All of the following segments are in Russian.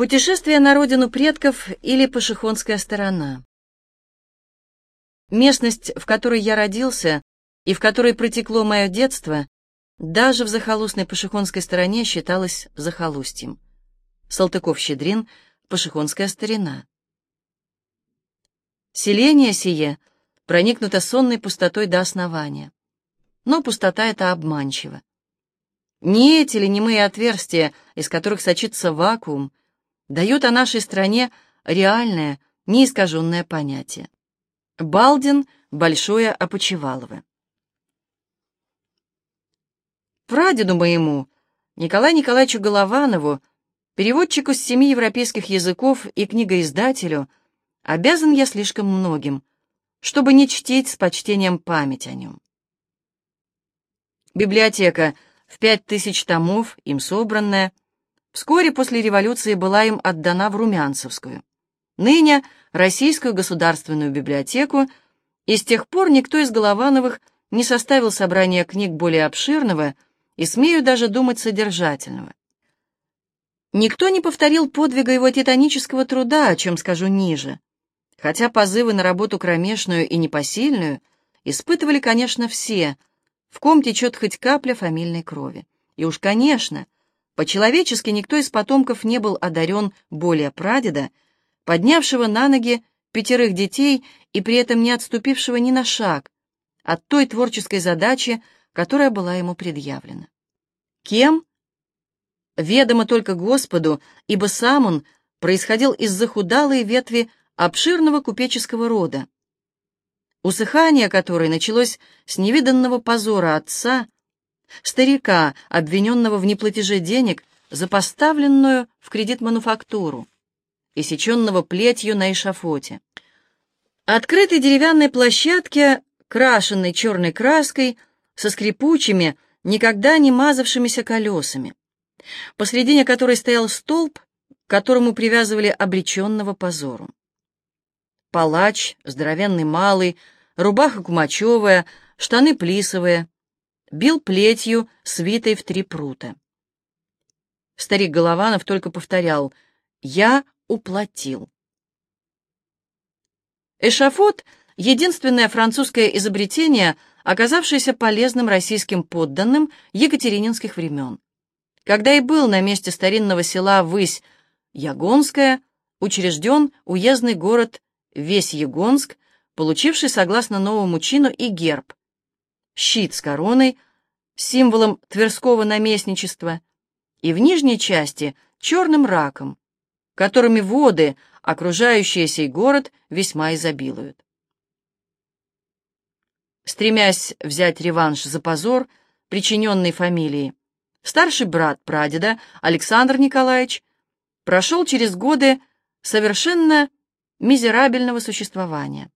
Путешествие на родину предков или Пашихонская сторона. Местность, в которой я родился и в которой протекло мое детство, даже в захолустной Пашихонской стороне считалась захолустьем. Салтыков-Щедрин, Пашихонская старина. Селение сие проникнуто сонной пустотой до основания. Но пустота эта обманчива. Не эти ли немые отверстия, из которых сочится вакуум, дают о нашей стране реальное, неискаженное понятие. Балдин — Большое Опочивалово. Прадеду моему, Николаю Николаевичу Голованову, переводчику с семи европейских языков и книгоиздателю, обязан я слишком многим, чтобы не чтить с почтением память о нем. Библиотека в пять тысяч томов, им собранная, Вскоре после революции была им отдана в Румянцевскую, ныне Российскую государственную библиотеку, и с тех пор никто из Головановых не составил собрания книг более обширного и, смею даже думать, содержательного. Никто не повторил подвига его титанического труда, о чем скажу ниже, хотя позывы на работу кромешную и непосильную испытывали, конечно, все, в ком течет хоть капля фамильной крови. И уж, конечно, — по-человечески никто из потомков не был одарен более прадеда, поднявшего на ноги пятерых детей и при этом не отступившего ни на шаг от той творческой задачи, которая была ему предъявлена. Кем? Ведомо только Господу, ибо сам он происходил из захудалой ветви обширного купеческого рода, усыхание которой началось с невиданного позора отца, старика, обвиненного в неплатеже денег за поставленную в кредит мануфактуру, и сеченного плетью на эшафоте. Открытой деревянной площадке, крашенной черной краской, со скрипучими, никогда не мазавшимися колесами, посредине которой стоял столб, к которому привязывали обреченного позору. Палач, здоровенный малый, рубаха кумачевая, штаны плисовые, бил плетью, свитой в три прута. Старик Голованов только повторял «Я уплатил». Эшафот — единственное французское изобретение, оказавшееся полезным российским подданным екатерининских времен. Когда и был на месте старинного села Высь Ягонская, учрежден уездный город Весь Ягонск, получивший, согласно новому чину, и герб, щит с короной, символом Тверского наместничества, и в нижней части черным раком, которыми воды, окружающие сей город, весьма изобилуют. Стремясь взять реванш за позор, причиненный фамилии, старший брат прадеда Александр Николаевич прошел через годы совершенно мизерабельного существования,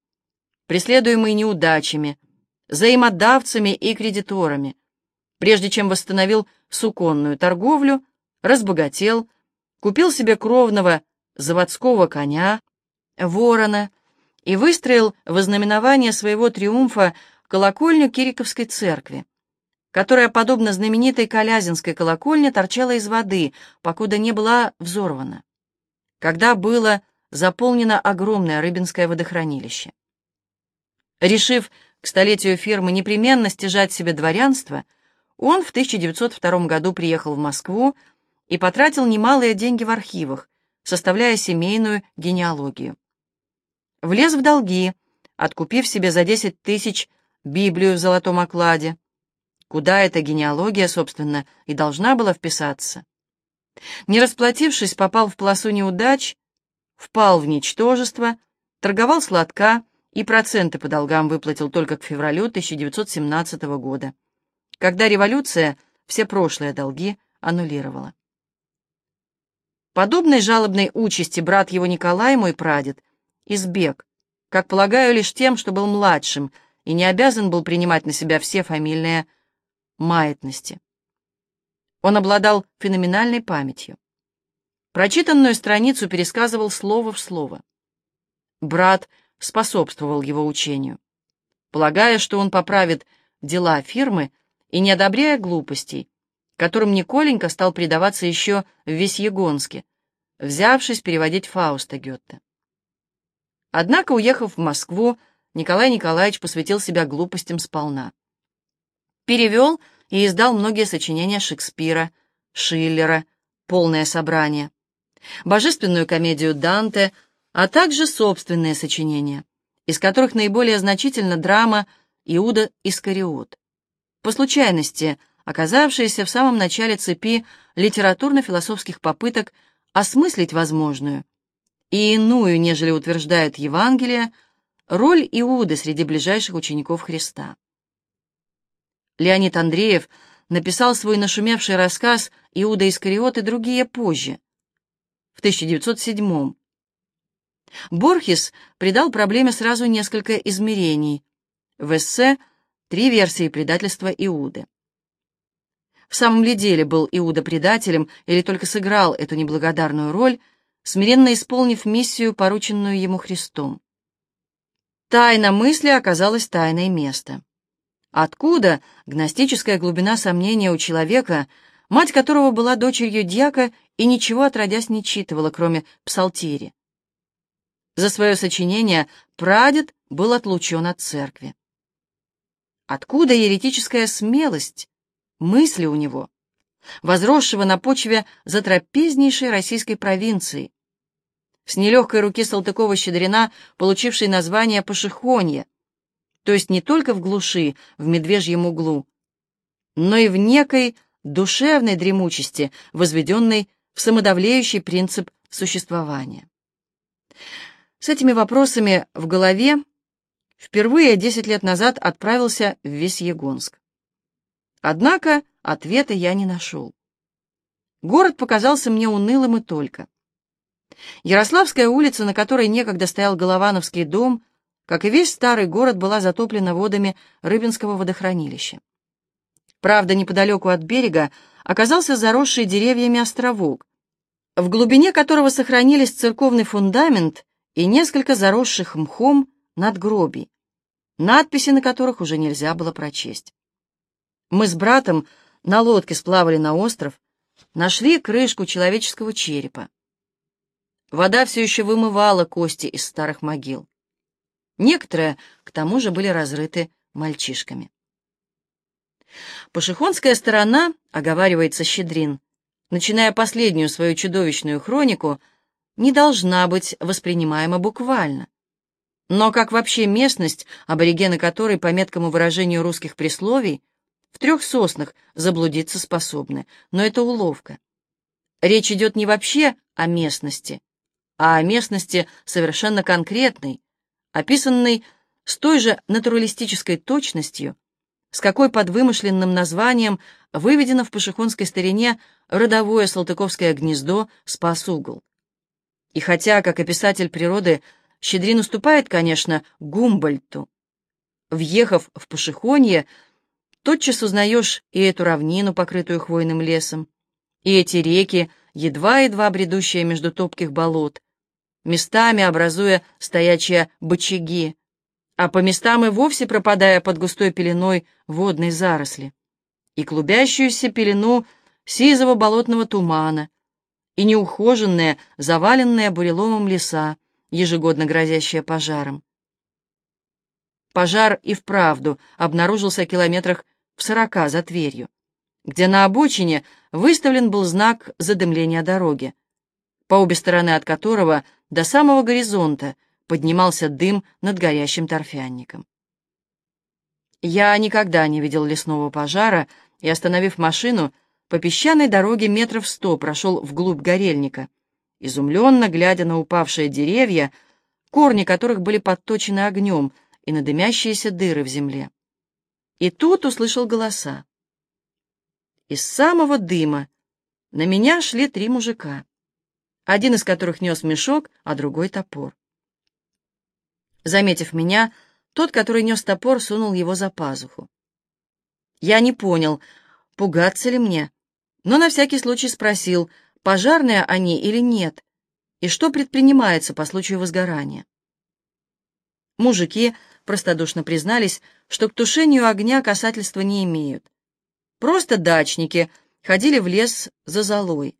преследуемый неудачами, взаимодавцами и кредиторами, прежде чем восстановил суконную торговлю, разбогател, купил себе кровного заводского коня, ворона, и выстроил в ознаменование своего триумфа колокольню Кириковской церкви, которая, подобно знаменитой Колязинской колокольне, торчала из воды, покуда не была взорвана, когда было заполнено огромное рыбинское водохранилище. Решив к столетию фирмы непременно стяжать себе дворянство, он в 1902 году приехал в Москву и потратил немалые деньги в архивах, составляя семейную генеалогию. Влез в долги, откупив себе за 10 тысяч Библию в золотом окладе, куда эта генеалогия, собственно, и должна была вписаться. Не расплатившись, попал в полосу неудач, впал в ничтожество, торговал сладка, и проценты по долгам выплатил только к февралю 1917 года, когда революция все прошлые долги аннулировала. Подобной жалобной участи брат его Николай, мой прадед, избег, как полагаю, лишь тем, что был младшим и не обязан был принимать на себя все фамильные маятности. Он обладал феноменальной памятью. Прочитанную страницу пересказывал слово в слово. Брат способствовал его учению, полагая, что он поправит дела фирмы и не одобряя глупостей, которым Николенька стал предаваться еще в Весьегонске, взявшись переводить Фауста Гетте. Однако, уехав в Москву, Николай Николаевич посвятил себя глупостям сполна. Перевел и издал многие сочинения Шекспира, Шиллера, полное собрание, божественную комедию Данте, а также собственные сочинения, из которых наиболее значительна драма «Иуда Искариот». По случайности, оказавшаяся в самом начале цепи литературно-философских попыток осмыслить возможную и иную, нежели утверждает Евангелие, роль Иуды среди ближайших учеников Христа. Леонид Андреев написал свой нашумевший рассказ «Иуда Искариот» и другие позже, в 1907 Борхес придал проблеме сразу несколько измерений. В эссе «Три версии предательства Иуды». В самом ли деле был Иуда предателем или только сыграл эту неблагодарную роль, смиренно исполнив миссию, порученную ему Христом? Тайна мысли оказалась тайной места. Откуда гностическая глубина сомнения у человека, мать которого была дочерью дьяка и ничего отродясь не читывала, кроме псалтири? За свое сочинение прадед был отлучен от церкви. Откуда еретическая смелость, мысли у него, возросшего на почве затрапезнейшей российской провинции, с нелегкой руки Салтыкова-Щедрина, получившей название Пашихонье, то есть не только в глуши, в медвежьем углу, но и в некой душевной дремучести, возведенной в самодавлеющий принцип существования. С этими вопросами в голове впервые 10 лет назад отправился в Весьегонск. Однако ответа я не нашел. Город показался мне унылым и только. Ярославская улица, на которой некогда стоял Головановский дом, как и весь старый город, была затоплена водами Рыбинского водохранилища. Правда, неподалеку от берега оказался заросший деревьями островок, в глубине которого сохранились церковный фундамент и несколько заросших мхом надгробий, надписи на которых уже нельзя было прочесть. Мы с братом на лодке сплавали на остров, нашли крышку человеческого черепа. Вода все еще вымывала кости из старых могил. Некоторые, к тому же, были разрыты мальчишками. Пашихонская сторона, оговаривается Щедрин, начиная последнюю свою чудовищную хронику, не должна быть воспринимаема буквально. Но как вообще местность, аборигены которой, по меткому выражению русских присловий, в трех соснах заблудиться способны, но это уловка. Речь идет не вообще о местности, а о местности совершенно конкретной, описанной с той же натуралистической точностью, с какой под вымышленным названием выведено в пашихонской старине родовое салтыковское гнездо «Спас-угол». И хотя, как описатель природы, Щедрин уступает, конечно, Гумбольту, въехав в Пашихонье, тотчас узнаешь и эту равнину, покрытую хвойным лесом, и эти реки, едва-едва бредущие между топких болот, местами образуя стоячие бочаги, а по местам и вовсе пропадая под густой пеленой водной заросли, и клубящуюся пелену сизого болотного тумана, и неухоженные, заваленные буреломом леса, ежегодно грозящие пожаром. Пожар и вправду обнаружился километрах в сорока за Тверью, где на обочине выставлен был знак задымления дороги, по обе стороны от которого до самого горизонта поднимался дым над горящим торфянником. Я никогда не видел лесного пожара и, остановив машину, по песчаной дороге метров сто прошел вглубь горельника, изумленно глядя на упавшие деревья, корни которых были подточены огнем, и на дымящиеся дыры в земле. И тут услышал голоса. Из самого дыма на меня шли три мужика, один из которых нес мешок, а другой — топор. Заметив меня, тот, который нес топор, сунул его за пазуху. Я не понял, пугаться ли мне, но на всякий случай спросил, пожарные они или нет, и что предпринимается по случаю возгорания. Мужики простодушно признались, что к тушению огня касательства не имеют. Просто дачники ходили в лес за золой.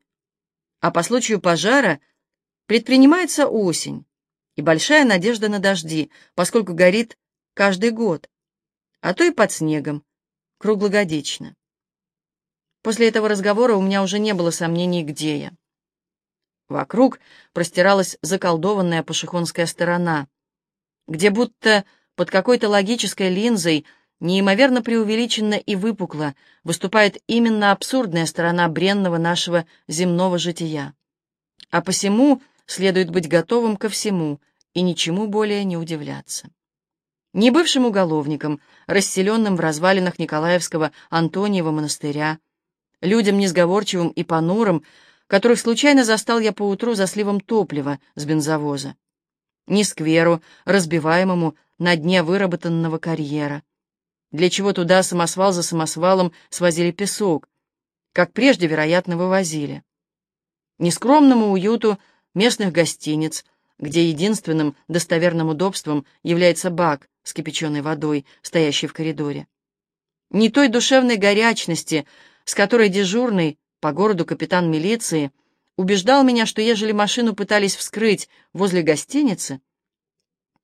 А по случаю пожара предпринимается осень и большая надежда на дожди, поскольку горит каждый год, а то и под снегом, круглогодично. После этого разговора у меня уже не было сомнений, где я. Вокруг простиралась заколдованная пашихонская сторона, где будто под какой-то логической линзой неимоверно преувеличенно и выпукло выступает именно абсурдная сторона бренного нашего земного жития. А посему следует быть готовым ко всему и ничему более не удивляться. Не бывшим уголовникам, расселенным в развалинах Николаевского Антониева монастыря, людям несговорчивым и понурым, которых случайно застал я поутру за сливом топлива с бензовоза, не скверу, разбиваемому на дне выработанного карьера, для чего туда самосвал за самосвалом свозили песок, как прежде, вероятно, вывозили. Нескромному уюту местных гостиниц, где единственным достоверным удобством является бак с кипяченой водой, стоящий в коридоре. Не той душевной горячности, с которой дежурный по городу капитан милиции убеждал меня, что ежели машину пытались вскрыть возле гостиницы,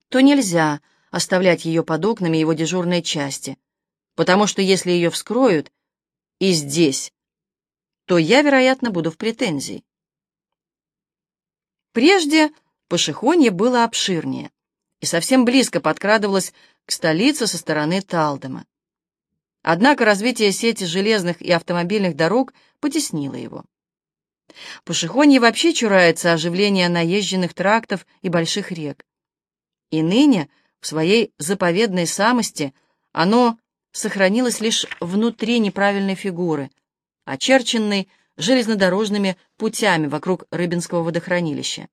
то нельзя оставлять ее под окнами его дежурной части, потому что если ее вскроют и здесь, то я, вероятно, буду в претензии. Прежде Пашихонье было обширнее и совсем близко подкрадывалось к столице со стороны Талдома. Однако развитие сети железных и автомобильных дорог потеснило его. Пашихонье вообще чурается оживления наезженных трактов и больших рек. И ныне, в своей заповедной самости, оно сохранилось лишь внутри неправильной фигуры, очерченной железнодорожными путями вокруг Рыбинского водохранилища.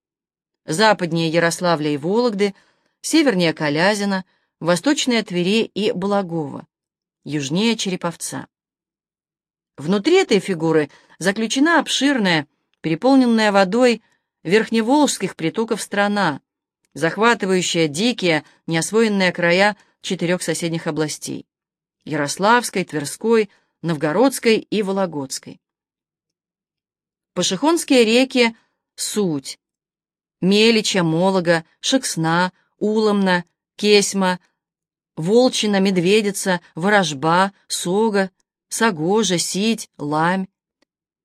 Западнее Ярославля и Вологды, севернее Калязина, восточнее Твери и Благова, южнее Череповца. Внутри этой фигуры заключена обширная, переполненная водой верхневолжских притоков страна, захватывающая дикие, неосвоенные края четырех соседних областей — Ярославской, Тверской, Новгородской и Вологодской. Пашихонские реки — суть. Мелича, Молога, Шексна, Уломна, Кесьма, Волчина, Медведица, Ворожба, Сога, Сагожа, Сить, Ламь.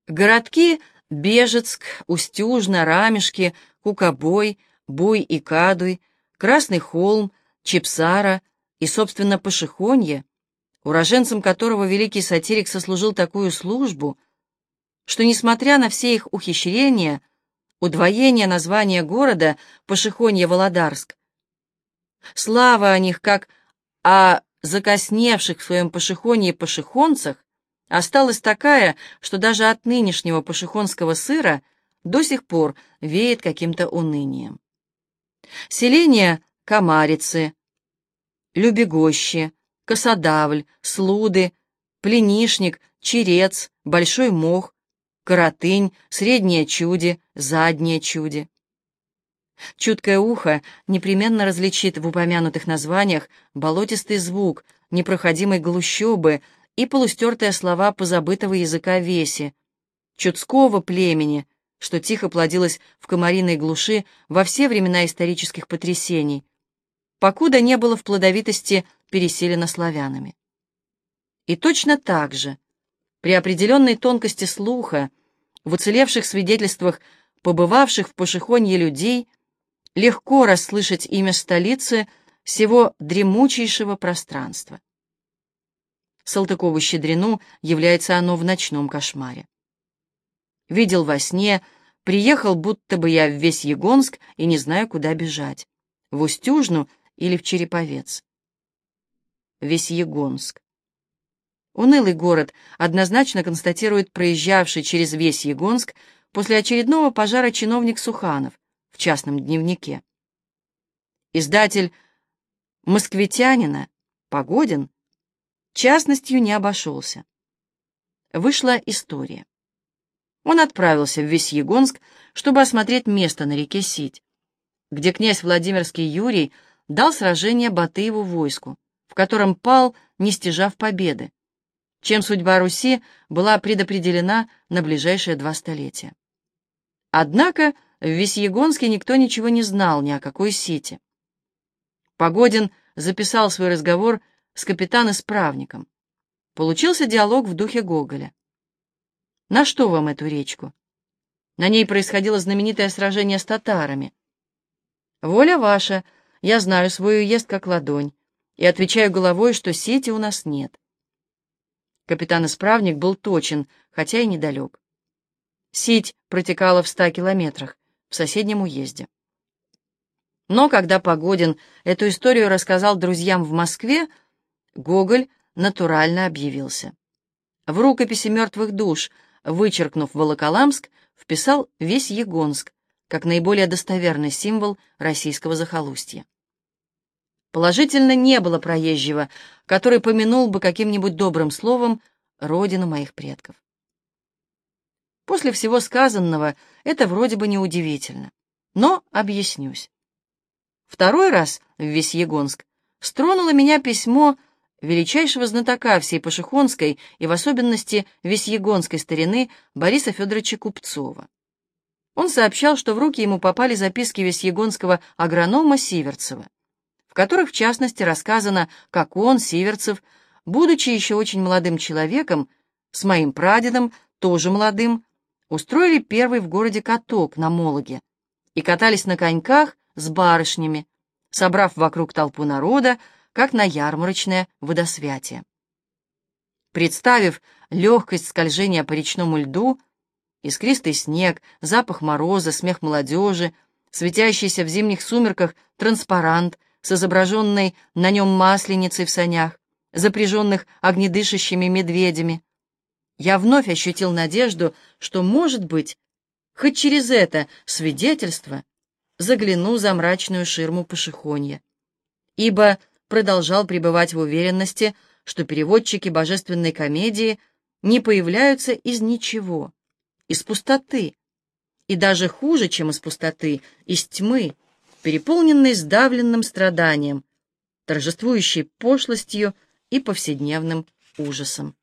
Городки Бежецк, Устюжна, Рамешки, Кукобой, Буй и Кадуй, Красный холм, Чепсара и, собственно, Пашихонье, уроженцам которого великий сатирик сослужил такую службу, что, несмотря на все их ухищрения, удвоение названия города Пашихонье-Володарск, слава о них как о закосневших в своем пашихоне пашихонцах осталась такая, что даже от нынешнего пашихонского сыра до сих пор веет каким-то унынием. Селения Комарицы, Любегощи, Косодавль, Слуды, Пленишник, Черец, Большой Мох, Коротынь, Среднее Чуди, Заднее Чуди. Чуткое ухо непременно различит в упомянутых названиях болотистый звук, непроходимой глущобы и полустертые слова позабытого языка веси, чудского племени, что тихо плодилось в комариной глуши во все времена исторических потрясений, покуда не было в плодовитости переселено славянами. И точно так же, при определенной тонкости слуха, в уцелевших свидетельствах побывавших в Пашихонье людей – легко расслышать имя столицы всего дремучейшего пространства. Салтыкову-Щедрину является оно в ночном кошмаре. Видел во сне, приехал, будто бы я в весь Егонск и не знаю, куда бежать, в Устюжну или в Череповец. Весь Егонск. Унылый город однозначно констатирует проезжавший через весь Егонск после очередного пожара чиновник Суханов, в частном дневнике. Издатель москвитянина Погодин частностью не обошелся. Вышла история. Он отправился в Весьегонск, чтобы осмотреть место на реке Сить, где князь Владимирский Юрий дал сражение Батыеву войску, в котором пал, не стяжав победы, чем судьба Руси была предопределена на ближайшие два столетия. Однако в Весьегонске никто ничего не знал ни о какой сети. Погодин записал свой разговор с капитан-исправником. Получился диалог в духе Гоголя. «На что вам эту речку?» На ней происходило знаменитое сражение с татарами. «Воля ваша, я знаю свой уезд как ладонь, и отвечаю головой, что сети у нас нет». Капитан-исправник был точен, хотя и недалек. Сеть протекала в ста километрах, в соседнем уезде. Но когда Погодин эту историю рассказал друзьям в Москве, Гоголь натурально объявился. В рукописи «Мертвых душ», вычеркнув Волоколамск, вписал весь Егонск как наиболее достоверный символ российского захолустья. Положительно не было проезжего, который помянул бы каким-нибудь добрым словом родину моих предков. После всего сказанного это вроде бы неудивительно, но объяснюсь. Второй раз в Весьегонск стронуло меня письмо величайшего знатока всей Пашихонской и в особенности Весьегонской старины Бориса Федоровича Купцова. Он сообщал, что в руки ему попали записки весьегонского агронома Сиверцева, в которых, в частности, рассказано, как он, Сиверцев, будучи еще очень молодым человеком, с моим прадедом, тоже молодым, устроили первый в городе каток на Мологе и катались на коньках с барышнями, собрав вокруг толпу народа, как на ярмарочное водосвятие. Представив легкость скольжения по речному льду, искристый снег, запах мороза, смех молодежи, светящийся в зимних сумерках транспарант с изображенной на нем масленицей в санях, запряженных огнедышащими медведями, я вновь ощутил надежду, что, может быть, хоть через это свидетельство загляну за мрачную ширму Пашихонья, ибо продолжал пребывать в уверенности, что переводчики божественной комедии не появляются из ничего, из пустоты, и даже хуже, чем из пустоты, из тьмы, переполненной сдавленным страданием, торжествующей пошлостью и повседневным ужасом.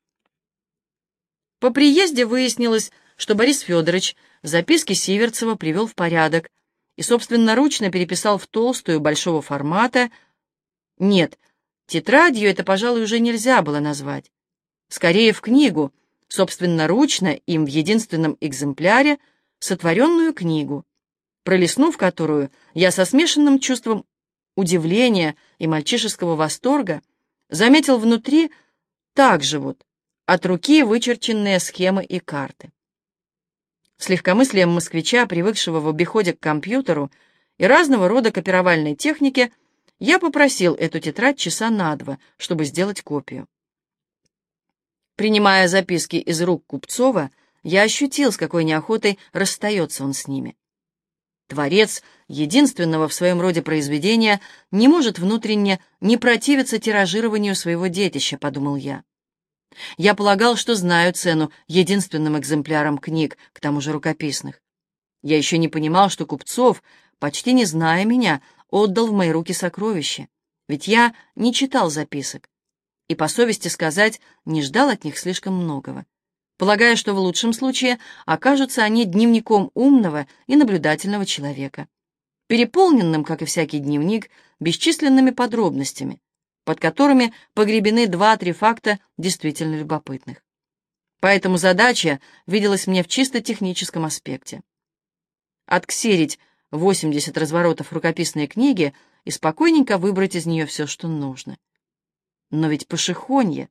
По приезде выяснилось, что Борис Федорович записки Сиверцева привел в порядок и собственноручно переписал в толстую большого формата. Нет, тетрадью это, пожалуй, уже нельзя было назвать. Скорее, в книгу, собственноручно им в единственном экземпляре, сотворенную книгу, пролистнув которую, я со смешанным чувством удивления и мальчишеского восторга заметил внутри так же вот от руки вычерченные схемы и карты. С легкомыслием москвича, привыкшего в обиходе к компьютеру и разного рода копировальной технике, я попросил эту тетрадь часа на два, чтобы сделать копию. Принимая записки из рук Купцова, я ощутил, с какой неохотой расстается он с ними. Творец единственного в своем роде произведения не может внутренне не противиться тиражированию своего детища, подумал я. Я полагал, что знаю цену единственным экземплярам книг, к тому же рукописных. Я еще не понимал, что Купцов, почти не зная меня, отдал в мои руки сокровища, ведь я не читал записок и, по совести сказать, не ждал от них слишком многого, полагая, что в лучшем случае окажутся они дневником умного и наблюдательного человека, переполненным, как и всякий дневник, бесчисленными подробностями, под которыми погребены два-три факта действительно любопытных. Поэтому задача виделась мне в чисто техническом аспекте. Отксерить 80 разворотов рукописной книги и спокойненько выбрать из нее все, что нужно. Но ведь пошехонье